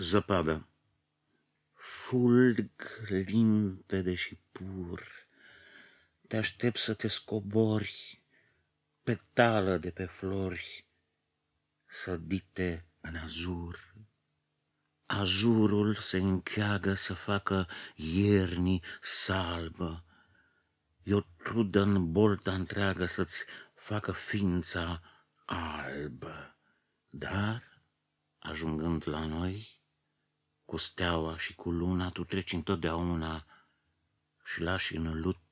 Zăpadă Fulg limpede și pur, Te aștept să te scobori, Petală de pe flori, Sădite în azur. Azurul se încheagă să facă iernii salbă, E o trudă în bolta întreagă să-ți facă ființa albă. Dar, ajungând la noi, cu steaua și cu luna, tu treci întotdeauna și lași în lut noroi.